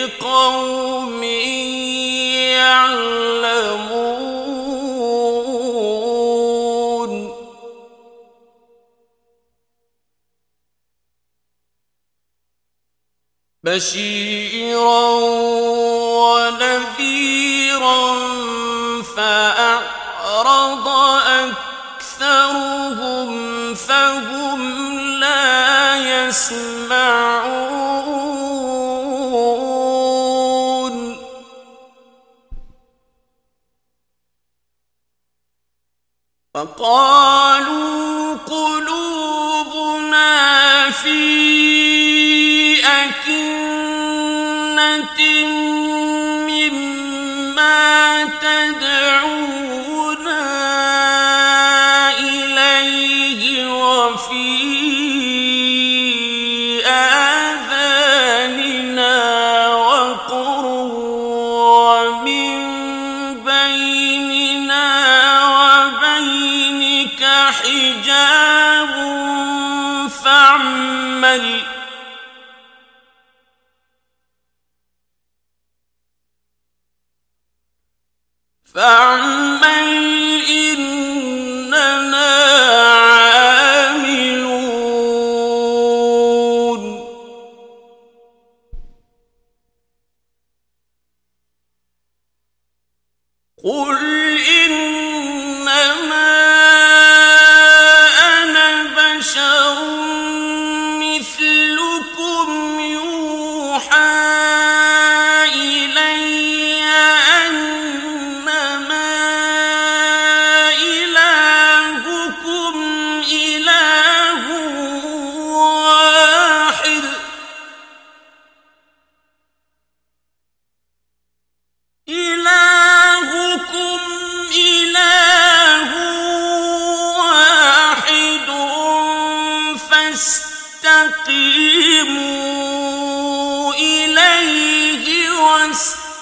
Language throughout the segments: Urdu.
لقوم بشيرا ونذيرا فأعرض أكثرهم فهم لا يسمعون. فقالوا قلوبنا في أكنة مما تدعون حجاب فعمل فعمل إننا عاملون. قل إن إليه واستغفروه.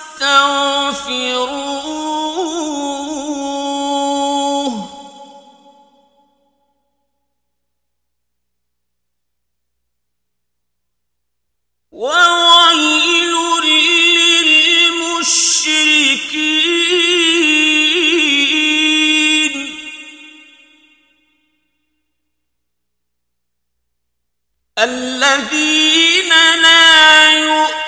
الذين لا يؤمنون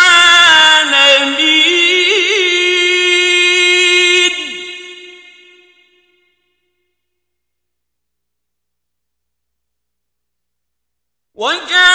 وجہ